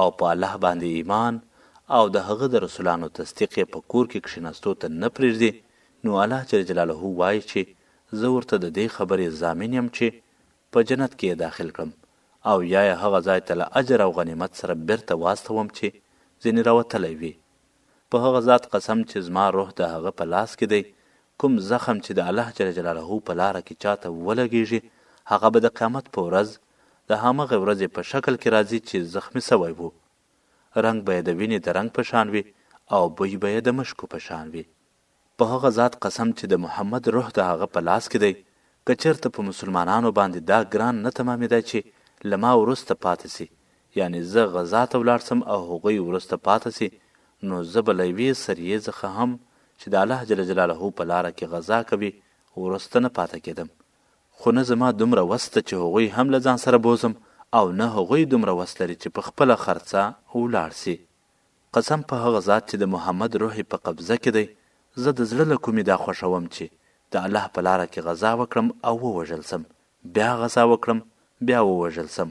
او په الله باندې ايمان او د هغه د رسولانو تصديق يې په کور کې کښېناستو ته نه پرېږدي نو الله جل جلاله وايي چې زه ورته د دې خبرې ضامن يم چې په جنت کې يې داخل کړم او يا يې هغه ځای ته له اجر او غنيمت سره بېرته واستوم چې ځينې راوتلی وي په هغه ذات قسم چې زما روح د هغه په لاس کې دی کوم زخم چې د الله جل جلاله په لاره کې چاته ولګېږي هغه به د قیامت په ورځ د همغه ورځې په شکل کې راځي چې زخمي شوی وو. رنګ به یې د وینې د رنګ په شان وي او بوی به یې د مشکو په شان وي. په هغه ذات قسم چې د محمد روح د هغه په لاس کې دی، که چېرته په مسلمانانو باندې دا ګران نه تمامېدای چې له ما وروسته پاتې شي، یعنې زه غزا ته ولاړ شم او هغوی وروسته پاتې شي، نو زه به له یوې سریې څخه هم چې د الله جل جلاله په لاره کې غزا کوي، وروسته نه پاتې کېدم. خو نه زما دومره وس ته چې هغوی هم له ځان سره بوځم او نه هغوی دومره وس لري چې په خپله خرڅه ولاړ شي. قسم په هغه ذات چې د محمد روح يې په قبضه کې دی، زه د زړه له کومې دا خوښوم چې د الله په لاره کې غزا وکړم او ووژل شم، بيا غزا وکړم، بيا ووژل شم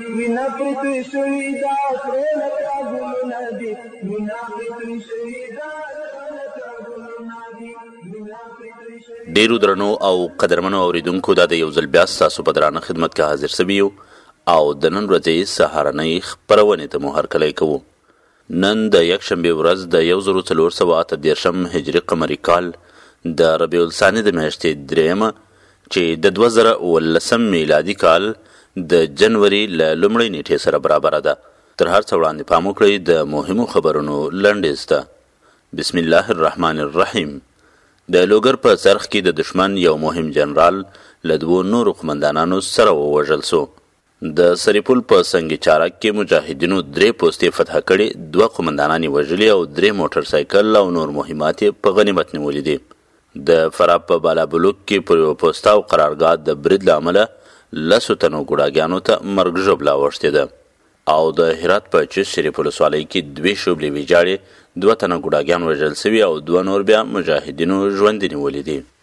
وینا پرې توی شوي دا سره لکه ګلونه دي وینا پرې توی شوي دا سره لکه ګلونه دي وینا پرې توی شوي ډیرو درنو او قدرمنو اوریدونکو دا د یو ځل بیا ستاسو په درانه خدمت کې حاضر سوي یو او د نن ورځې سهارنۍ خپرونې ته مو هرکلی کوو نن د یکشنبې ورځ د یو زرو څلور سوه اته دېرشم هجري قمري کال د ربیع الثاني د میاشتې درېیمه چې د دوه زره اوولسم میلادي کال د جنوري له لومړۍ نیټې سره برابره ده. تر هر څه وړاندې پام وکړئ د مهمو خبرونو لنډیز ته. بسم الله الرحمن الرحیم د لوګر په څرخ کې د دښمن یو مهم جنرال له دوو نورو قومندانانو سره ووژل سو. د سرپل په سنګ چارک کې مجاهدینو درې پوستې فتح کړې، دوه قومندانان یې وژلي او درې موټر سایکل او نور مهمات یې په غنیمت نیولي دي. د فراه په بالابلوک کې پر یوه پوسته او قرارګاه د برید له امله لسو تنو ګوډاګیانو ته مرګ ژوبله اوښتې ده او د هرات په چشت شریف ولسوالۍ کې دوې شوبلې ویجاړې، دوه تنه ګوډاګیان وژل سوي او دوه نور بیا مجاهدینو ژوندي نیولي دي.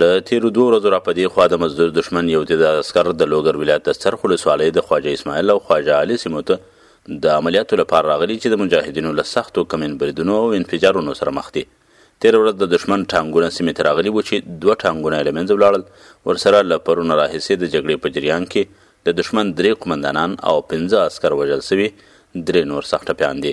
له تېرو دوو ورځو را په دې خوا د مزدور دښمن یو تعداد عسکر د لوګر ولایت د څرخ ولسوالۍ د خواجه اسماعیل او خواجه علي سیمو ته د عملیاتو لپاره راغلي چې د مجاهدینو له سختو کمین بریدونو او انفجارونو سره مخ دي. تېره ورځ د دښمن ټانګونه سیمې ته راغلي وو چې دوه ټانګونه یې له منځه ولاړل، ورسره له پرونه راهیسې د جګړې په جریان کې د دښمن درې قومندانان او پنځه عسکر وژل شوي، درې نور سخت ټپیان دي.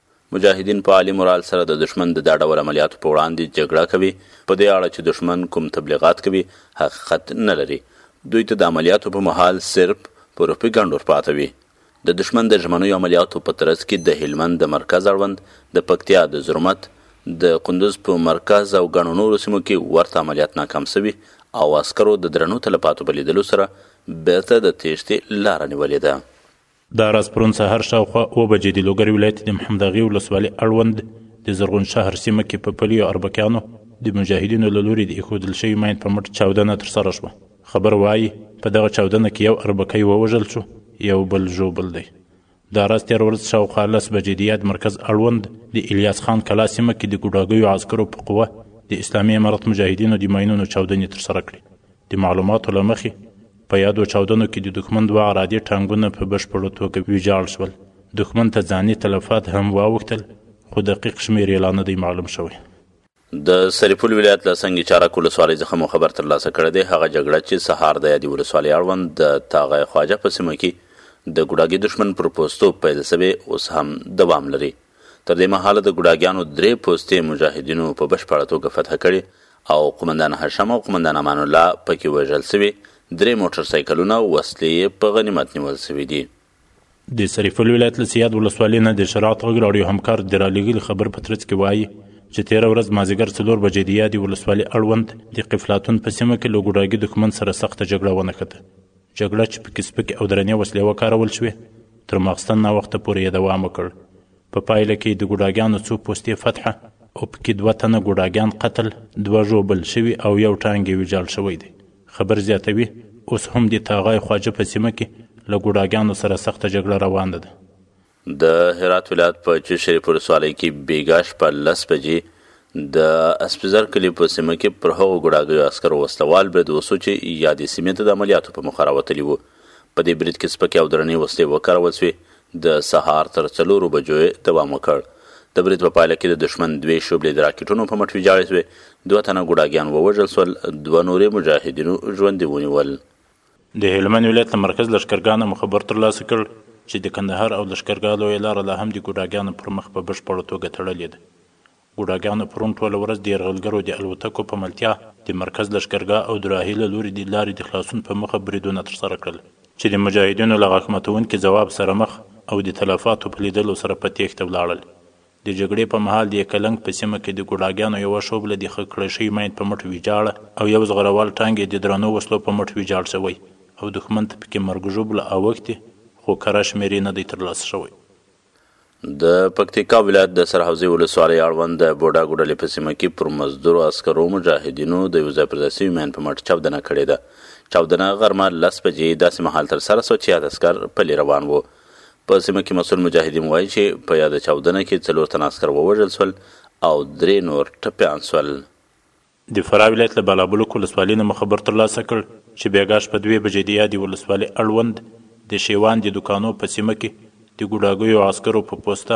مجاهدین په عالي مورال سره د دښمن د دا ډول عملیاتو په وړاندې جګړه کوي، په دې اړه چې دښمن کوم تبلیغات کوي، حقیقت نه لري. دوی ته د عملیاتو په مهال صرف پروپیګنډ ورپاته وي. د دښمن د ژمنیو عملیاتو په ترڅ کې د هلمند د مرکز اړوند، د پکتیا د زرمت، د کندز په مرکز او ګڼو نورو سیمو کې ورته عملیات ناکام شوي او عسکرو د درنو تلفاتو په لیدلو سره بېرته د تېښتې لاره نیولې ده. دا راز پرون سهار شاوخوا اوه بجې د لوګر ولایت د محمد اغې ولسوالۍ اړوند د زرغون شهر سیمه کې په پلیو اربکیانو د مجاهدینو له لوري د ایښودل شوي ماین په مټ چاودنه ترسره شوه. خبر وایي په دغه چاودنه کې یو اربکی ووژل شو، یو بل ژوبل دی. دا راز تېره ورځ شاوخوا لس بجې د یاد مرکز اړوند د الیاس خان کلا سیمه کې د ګوډاګیو عسکرو په قوه د اسلامي امارت مجاهدینو د ماینونو چاودنې ترسره کړې د معلوماتو له مخې په یادو چاودنو کې د دښمن دوه عرادي ټانګونه په بشپړه توګه ویجاړ شول. دښمن ته ځاني تلفات هم واوښتل، خو دقیق شمېر یې لا نه دی معلوم شوی. د سرپل ولایت له سنګ چارک ولسوالۍ څخه مو خبر ترلاسه کړی دی، هغه جګړه چې سهار د یادې ولسوالۍ اړوند د تاغه خواجه په سیمه کې د ګوډاګي دښمن پر پوستو پیل شوې، اوس هم دوام لري. تر دې مهاله د ګوډاګیانو درې پوستې مجاهدینو په بشپړه توګه فتح کړي او قومندان هشم او قومندان امان الله پکې وژل سوي، درې موټر سایکلونه او وسلې یې په غنیمت نیول سوي دي. د سرپل ولایت له سیاد ولسوالۍ نه د شرعت غږ راډیو همکار د رالېږلي خبر په ترڅ کې وایي چې تېره ورځ مازیګر څلور بجې د یادې ولسوالۍ اړوند د قفلاتون په سیمه کې له ګوډاګي دښمن سره سخته جګړه ونښته. جګړه چې پکې سپکې او درنې وسلې وکارول شوې، تر ماخستن ناوخته پورې یې دوام وکړ. په پایله کې د ګوډاګیانو څو پوستې فتح او پکې دوه تنه ګوډاګیان قتل، دوه ژوبل شوي او یو ټانګ یې ویجاړ شوی دی. خبر زیاتوي، اوس هم د تاغای خواجه په سیمه کې له ګوډاګیانو سره سخته جګړه روانه ده. د هرات ولایت په چه شریف ولسوالۍ کې بیګا شپه لس بجې د اسپیزر کلي په سیمه کې پر هغو ګوډاګیو عسکرو وسله وال برید وسو چې یادې سیمې ته د عملیاتو په موخه راوتلي وو په دې برید کې سپکې او درنې وسلې وکارول سوې د سهار تر څلورو بجو دوام وکړ د برید په پایله کې د دښمن دوې شوبلې د راکټونو په مټ ویجاړې شوې دوه تنه ګوډاګیان ووژل سول دوه نورې مجاهدینو ژوندي ونیول د هلمند ولایت له مرکز لښکرګاه نه مو خبر ترلاسه کړ چې د کندهار او لښکرګاه لویه لاره لا هم د ګوډاګیانو پر مخ په بشپړه توګه تړلې ده. ګوډاګیانو پرون ټوله ورځ د یرغلګرو د الوتکو په ملتیا د مرکز لښکرګاه او دراهي له لوري د لارې د خلاصون په موخه بریدونه ترسره کړل، چې د مجاهدینو له غاښماتوونکي ځواب سره مخ او د تلفاتو په لیدلو سره په تېښته ولاړل. د جګړې په مهال د یکلنګ په سیمه کې د ګوډاګیانو یوه شوبله د خښ کړی شوي ماین په مټ ویجاړه او یو زغروال ټانګ یې د درنو وسلو په مټ ویجاړ شوی او دښمن ته پکې مرګ ژوبله اوښتې خو کره شمېر یې نه دی ترلاسه شوی. د پکتیکا ولایت د سرحوزې ولسوالۍ اړوند د بوډا ګوډلې په سیمه کې پر مزدورو عسکرو مجاهدینو د یو ځای پر ځای سوي ماین په مټ چاودنه کړې ده. چاودنه غرمه لس بجې داسې مهال ترسره شوه چې یاد عسکر پلي روان وو. په سیمه کې مسول مجاهدین وایي چې په یاده چاودنه کې څلور تنه عسکر ووژل سول او درې نور ټپیان سول. د فراه ولایت له بالابلوک ولسوالي نه مو خبر ترلاسه کړ چې بېګا شپه دوې بجې د یادې ولسوالي اړوند د شېوان د دوکانو په سیمه کې د ګوډاګیو عسکرو په پوسته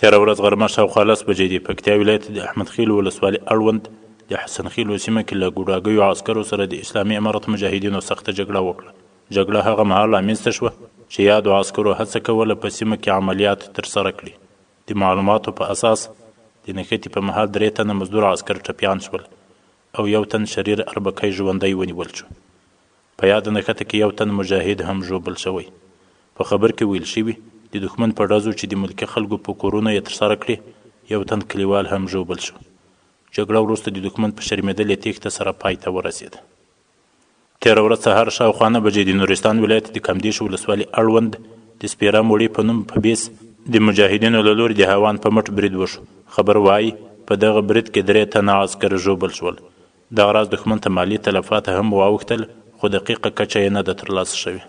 تېره ورځ غرمه شاوخوا لس بجې د پکتیا ولایت د احمد خیلو ولسوالي اړوند د حسن خیلو سیمه کې له ګوډاګیو عسکرو سره د اسلامي امارت مجاهدینو سخته جګړه وکړه. جګړه هغه مهال رامنځته شوه چې یادو عسکرو هڅه کوله په سیمه کې عملیات ترسره کړي. د معلوماتو په اساس د نښتې په مهال درې تنه مزدور عسکر ټپیان شول او یو تن شریر اربکی ژوندی ونیول شو. په یاده نښته کې یو تن مجاهد هم ژوبل شوی. په خبر کې ویل شوي، د دښمن په ډزو چې د ملکي خلکو په کورونو یې ترسره کړې، یو تن کلیوال هم ژوبل شو. جګړه وروسته د دښمن په شرمېدلې تېښته سره پای ته ورسېده. تېره ورځ سهار شاوخوا نه بجې د نورستان ولایت د کامدېش ولسوالي اړوند د سپېره موړې په نوم په بېس د مجاهدینو له لوري د حیوان په مټ برید وشو. خبر وايي، په دغه برید کې درې تنه عسکر ژوبل شول. دغه راز دښمن ته مالي تلفات هم واوښتل خو دقیقه کچه یې نه ده ترلاسه شوې.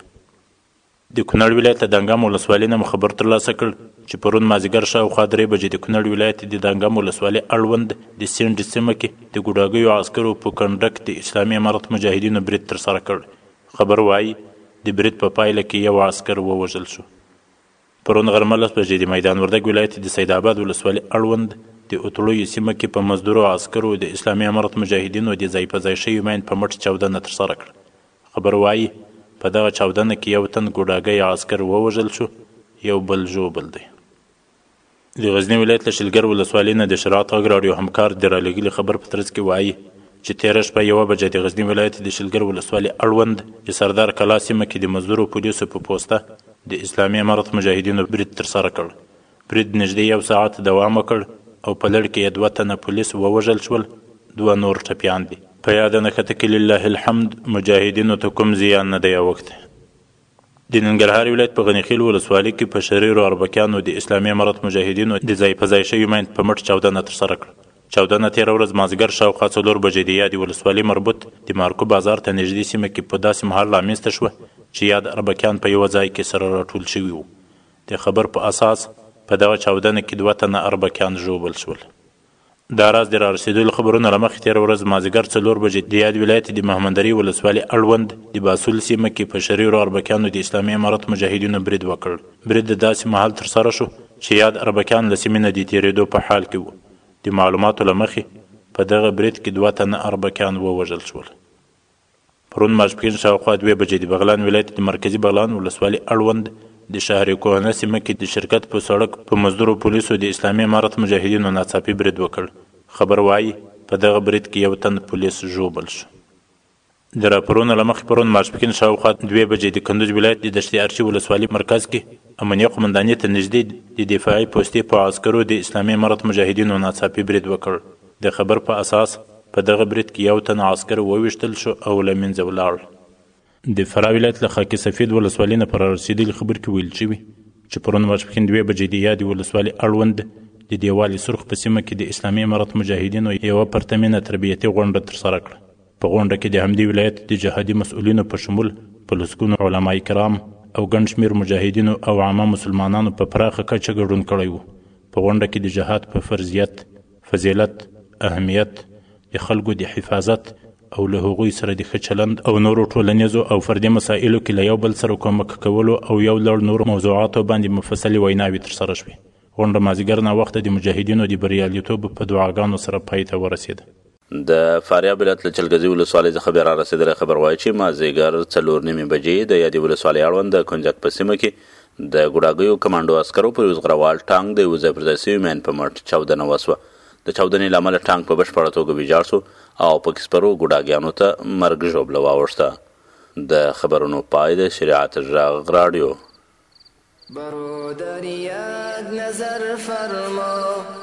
د کونړ ولایت له دانګام ولسوالي نه مو خبر ترلاسه کړ چې پرون مازیګر شاوخوا درې بجې د کونړ ولایت د دانګام ولسوالي اړوند د سینډي سیمه کې د ګوډاګیو عسکرو په کنډک د اسلامي امارت مجاهدینو برید ترسره کړ. خبر وايي، د برید په پایله کې یو عسکر ووژل شو. پرون غرمه لس بجې د میدان وردګ ولایت د سید آباد ولسوالي اړوند د اوتړوی سیمه کې په مزدورو او عسکرو د اسلامي امارت مجاهدینو د ځای په ځای شوي ماین په مټ چاودنه ترسره کړه. خبر وايي، په دغه چاودنه کې یو تن ګوډاګی عسکر ووژل شو، یو بل ژوبل دی. د غزني ولایت له شلګر ولسوالۍ نه د شرعت غږ راډیو همکار د رالېږلي خبر په ترڅ کې وایي چې تېره شپه یوه بجه د غزني ولایت د شلګر ولسوالۍ اړوند د سردار کلا سیمه کې د مزدورو پولیسو په پوسته د اسلامي امارت مجاهدینو برید ترسره کړ. برید نږدې یو ساعت دوام وکړ او په لړ کې یې دوه تنه پولیس ووژل شول، دوه نور ټپیان دي. په یاده نښته کې لله الحمد مجاهدینو ته کوم زیان نه دی اوښتی. د ننګرهار ولایت په غني خیل ولسوالي کې په شریرو اربکیانو د اسلامي امارت مجاهدینو د ځای په ځای شوي ماین په مټ چاودنه ترسره کړه. چاودنه تېره ورځ مازدیګر شاوخوا څلور بجې د یادې ولسوالي مربوط د مارکو بازار ته نږدې سیمه کې په داسې مهال رامنځته شوه چې یاد اربکیان په یوه ځای کې سره راټول شوي وو. د خبر په اساس په دغه چاودنه کې دوه تنه اربکیان ژوبل شول. دا راز د رارسېدلو خبرونو له مخې تېره ورځ مازیګر څلور بجې د یاد ولایت د مهمندرۍ ولسوالي اړوند د باسول سیمه کې په شریرو اربکیانو د اسلامي امارت مجاهدینو برید وکړ. برید د داسې مهال ترسره شو چې یاد اربکیان له سیمې نه د تېرېدو په حال کې وو. د معلوماتو له مخې په دغه برید کې دوه تنه اربکیان ووژل شول. پرون ماسپښین شاوخوا دوې بجې د بغلان ولایت د مرکزي بغلان ولسوالي اړوند د شهر کوهنه سیمه کې د شرکت په سړک په مزدورو پولیسو د اسلامي امارت مجاهدینو ناڅاپي برید وکړ. خبر وايي، په دغه برید کې یو تن پولیس ژوبل شو. د راپورونو له مخې پرون ماسپښین شاوخوا دوې بجې د کندوز ولایت د دشت ارچي ولسوالي مرکز کې امنیه قومنداني ته نږدې د دفاعي پوستې په عسکرو د اسلامي امارت مجاهدینو ناڅاپي برید وکړ. د خبر په اساس په دغه برید کې یو تن عسکر وویشتل شو او له منځه ولاړ. د فراه ولایت له خاک سفید ولسوالۍ نه په رارسېدلي خبر کې ویل شوي چې پرون ماسپښین دوې بجې د یادې ولسوالي اړوند د دېوال سرخ په سیمه کې د اسلامي امارت مجاهدینو یوه پرتمینه تربیتي غونډه ترسره کړه. په غونډه کې د همدې ولایت د جهادي مسؤلینو په شمول په لسګونو علماء کرام او ګڼ شمېر مجاهدینو او عامه مسلمانانو په پراخه کچه ګډون کړی و. په غونډه کې د جهاد په فرضیت، فضیلت، اهمیت، د خلکو د حفاظت او له هغوی سره د ښه چلند او نورو ټولنیزو او فردي مسایلو کې له یو بل سره کومک کولو او یو لړ نورو موضوعاتو باندې مفصلې ویناوې ترسره شوې. غونډه مازیګر ناوخته د مجاهدینو د بریالیتوب په دعاګانو سره پای ته ورسېده. د فاریاب ولایت له چلګزي ولسوالۍ څخه بیا رارسېدلی خبر وايي چې مازیګر څلور نیمې بجې د یادې ولسوالۍ اړوند د کنجک په سیمه کې د ګوډاګیو کمانډو عسکرو پر یو زغروال ټانک د یوه ځای پر ځای سوي مین په مټ چاودنه وسوه. د چاودنې له امله ټانک په بشپړه توګه ویجاړ سو او پکې سپرو ګوډاګیانو ته مرګ ژوبله واوښته. د خبرونو پای د شریعت ږغ راډیو. برو د ریاد نظر فرماو.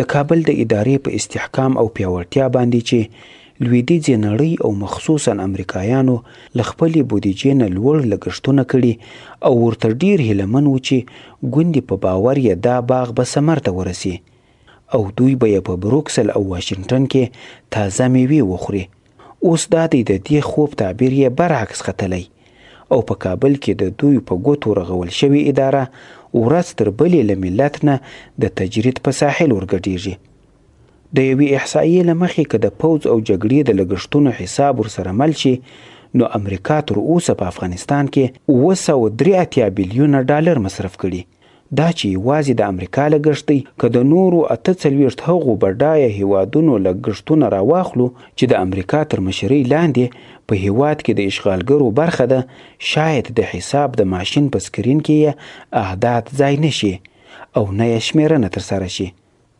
د کابل د ادارې په استحکام او پیاوړتیا باندې چې لویدیځې نړۍ او مخصوصا امریکایانو له خپلې بودیجې نه لوړ لګښتونه کړي او ورته ډیر هیلمن و چې ګوندې په باور یې دا باغ به ثمر ته ورسي او دوی به یې په بروکسل او واشنګټن کې تازه میوې وخوري. اوس دا دی د دې خوب تعبیر یې برعکس ختلی او په کابل کې د دوی په ګوتو رغول شوې اداره ورځ تر بلې له ملت نه د تجرید په ساحل ورګډېږي. د یوې احصائیې له مخې که د پوځ او جګړې د لګښتونو حساب ورسره مل شي نو امریکا تر اوسه په افغانستان کې اووه سوه درې اتیا بلیونه ډالر مصرف کړي. دا چې یوازې د امریکا لګښت دی، که د نورو اته څلوېښت هغو بډایه هېوادونو لګښتونه راواخلو چې د امریکا تر مشرۍ لاندې په هېواد کې د اشغالګرو برخه ده، شاید د حساب د ماشین په سکرین کې یې اعداد ځای نه شي او نه یې شمېرنه ترسره شي.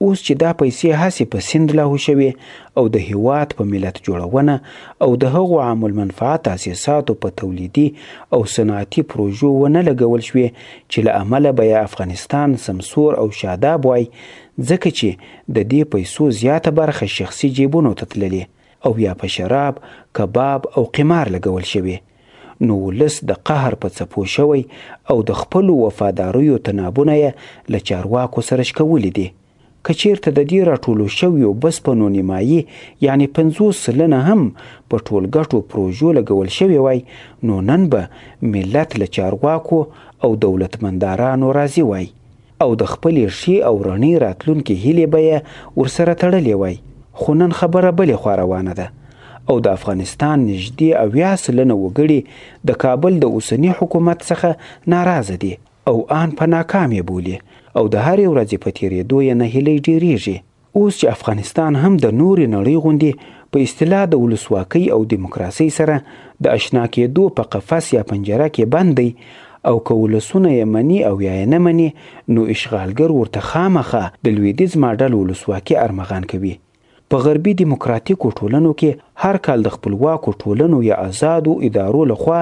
اوس چې دا پیسې هسې په سند لاهو شوې او د هیواد په ملت جوړونه او د هغو عام المنفعه تاسیساتو په تولیدي او صنعتي پروژو ونه لګول شوې چې له امله به یې افغانستان سمسور او شاداب وای ځکه چې د دې پیسو زیاته برخه شخصي جیبونو ته تللې او یا په شراب، کباب او قمار لګول شوې. نو ولس د قهر په څپو شوی او د خپلو وفاداریو تنابونه یې له چارواکو سره شکولي دي. که چېرته د دې راټولو شویو بسپنو نیمایي یعنې پنځوس سلنه هم په ټولګټو پروژو لګول شوې وای نو نن به ملت له چارواکو او دولتمندارانو راضي وای. او د خپلې ښې او رڼې راتلونکې هیلې به یې ورسره تړلې وای، خو نن خبره بلې خوا روانه ده او د افغانستان نږدې اویا سلنه وګړي د کابل د اوسني حکومت څخه ناراضه دي او آن په ناکام یې بولي او د هرې ورځې په تېرېدو یې نهیلۍ ډېرېږي. اوس چې افغانستان هم د نورې نړۍ غوندې په اصطلاح د ولسواکۍ او دیموکراسۍ سره د اشنا کېدو په قفس یا پنجره کې بند دی او که ولسونه یې مني او یا یې نه مني نو اشغالګر ورته خامخا د لوېدیځ ماډل ولسواکي ارمغان کوي. په غربي دیموکراتیکو ټولنو کې هر کال د خپلواکو ټولنو یا ازادو ادارو له خوا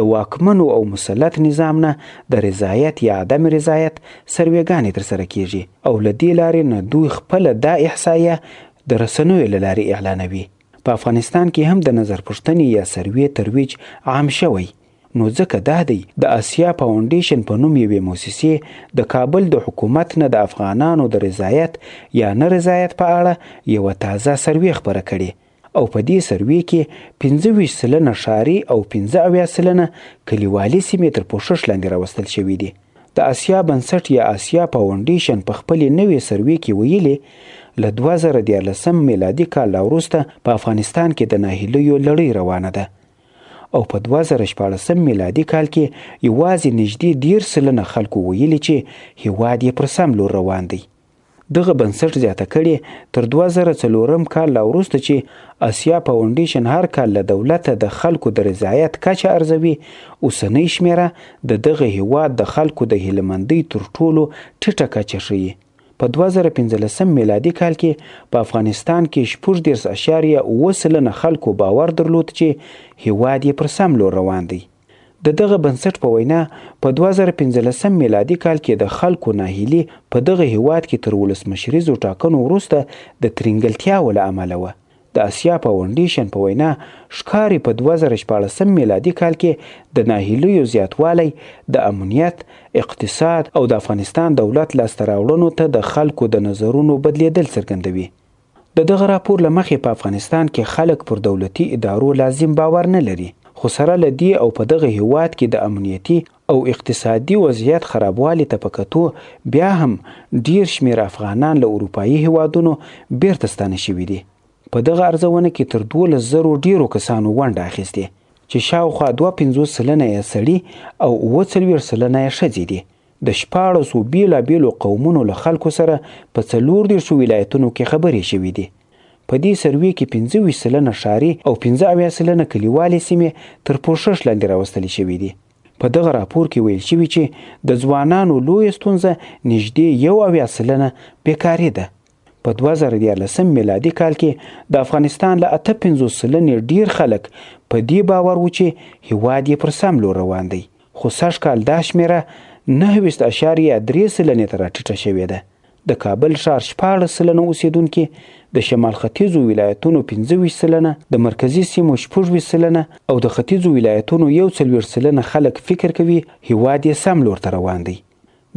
د واکمنو او مسلط نظام نه د رضایت یا عدم رضایت سروېګانې ترسره کېږي. او له دې لارې نه دوی خپله دا احصایه د رسنیو له لارې اعلانوي. په افغانستان کې هم د نظر پوښتنې یا سروې ترویج عام شوی، نو ځکه دا دی د اسیا فاونډېشن په نوم یوې موسسې د کابل د حکومت نه د افغانانو د رضایت یا نه رضایت په اړه یوه تازه سروې خپره کړې، او په دې سروې کې پنځه ویشت سلنه ښاري او پنځه اویا سلنه کلیوالي سیمې تر پوښښ لاندې راوستل شوې دي. د اسیا بنسټ یا اسیا پاونډیشن په خپلې نوې سروې کې ویلي، له دوه زره دیارلسم میلادي کال راوروسته په افغانستان کې د ناهیلیو لړۍ روانه ده او په دوه زره شپاړسم میلادي کال کې یوازې نږدې دېرش سلنه خلکو ویلي چې هېواد یې پر سم لور روان دی. دغه بنسټ زیاته کړې تر 2004 کال لا وروسته چې اسیا فاونډیشن هر کال له دولته د خلکو د رضایت کچه ارزوي اوسنۍ شمیره د دغه هیواد د خلکو د هیلمندۍ تر ټولو ټیټه کچه ښیي په 2015 میلادي کال کې په افغانستان کې 14.9 سلنه خلکو باور درلود چې هیواد یې پر سم لور روان دی د دغه بنسټ په وینا، په دوه زره پنځلس میلادي کال کې د خلکو ناهیلي په دغه هېواد کې تر ولسمشریزو ټاکنو وروسته د ترینګلتیاوو له امله وه. د اسیا فاونډېشن په وینا، ښکاري په دوه زره شپاړس میلادي کال کې د ناهیلیو زیاتوالی د امنیت، اقتصاد او د افغانستان دولت لاسته راوړنو ته د خلکو د نظرونو بدلېدل څرګندوي. د دغه راپور له مخې په افغانستان کې خلک پر دولتي ادارو لازم باور نه لري، خو سره له دې او په دغه هېواد کې د امنیتي او اقتصادي وضعیت خرابوالي ته په کتو بیا هم ډېر شمېر افغانان له اروپايي هېوادونو بېرته ستانه شوي دي. په دغه ارزونه کې تر دولس زرو ډېرو کسانو ونډه اخیستې، چې شاوخوا دوه پنځوس سلنه یې سړي او اووه څلوېښت سلنه یې ښځې دي. د شپاړسو بېلابېلو قومونو له خلکو سره په څلور دېرشو ولایتونو کې خبرې شوې دي. په دې سروې کې پنځه ویشت سلنه ښاري او پنځه اویا سلنه کلیوالې سیمې تر پوښښ لاندې راوستل شوې دي. په دغه راپور کې ویل شوي چې د ځوانانو لویه ستونزه نږدې یو اویا سلنه بېکاري ده. په دوه زره دیارلسم میلادي کال کې د افغانستان له اته پنځوس سلنې ډېر خلک په دې باور وو چې هېواد یې پر سم لور روان دی، خو سږ کال دا شمېره نهه ویشت اعشاریه درې سلنې ته راټیټه شوې ده. د کابل ښار شپاړس سلنه اوسېدونکي، د شمال ختیځو ولایتونو پنځه ویشت سلنه، د مرکزي سیمو شپږ ویشت سلنه او د ختیځو ولایتونو یو څلوېښت سلنه خلک فکر کوي هېواد یې سم لور ته روان دی.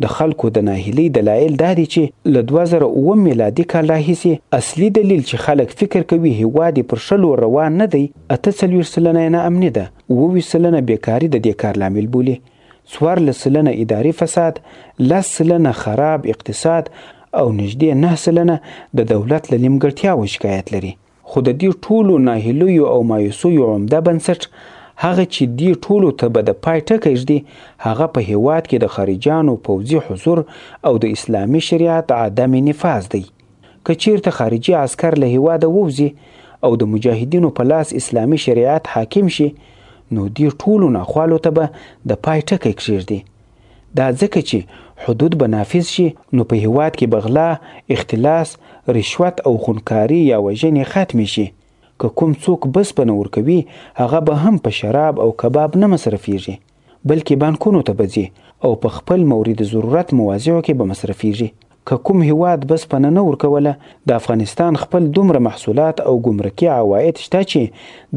د خلکو د ناهیلۍ دلایل دا دي چې له دوه زره اووه میلادي کال راهیسې اصلي دلیل چې خلک فکر کوي هېواد یې پر ښه لور روان نه دی، اته څلوېښت سلنه یې ناامني ده، اووه ویشت سلنه بېکاري د دې کار لامل بولي، څوارلس سلنه اداري فساد، لس سلنه خراب اقتصاد او نږدې نهه سلنه د دولت له نیمګړتیاوو شکایت لري. خو د دې ټولو ناهیلیو او مایوسیو عمده بنسټ هغه چې دې ټولو ته به د پای ټکی ږدي هغه په هیواد کې د خارجانو پوځي حضور او د اسلامي شریعت عدم نفاذ دی که چیرته خارجي عسکر له هیواده ووځي او د مجاهدینو په لاس اسلامي شریعت حاکم شي نو دې ټولو ناخوالو ته به د پای ټکی کښېږدي دا ځکه چې حدود به نافذ شي نو په هیواد کې به غلا، اختلاس، رشوت او خونکاري یا وژنې ختمې شي. که کوم څوک بسپنه ورکوي هغه به هم په شراب او کباب نه مصرفیږي بلکې بانکونو ته به ځي او په خپل مورد ضرورت مواضعو کې به مصرفیږي. که کوم هیواد بسپنه نه ورکوله د افغانستان خپل دومره محصولات او ګمرکي عواید شته چې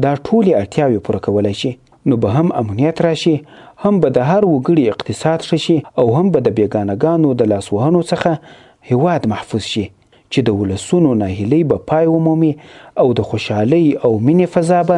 دا ټولې اړتیاوې پوره کولای شي نو به هم امنیت راشي هم به د هر وګړي اقتصاد ښه شي او هم به د بیګانه ګانو د لاس وهنو څخه هیواد محفوظ شي چې د ولسونو ناهیلۍ به پای ومومي او د خوشحالۍ او مینې فضا به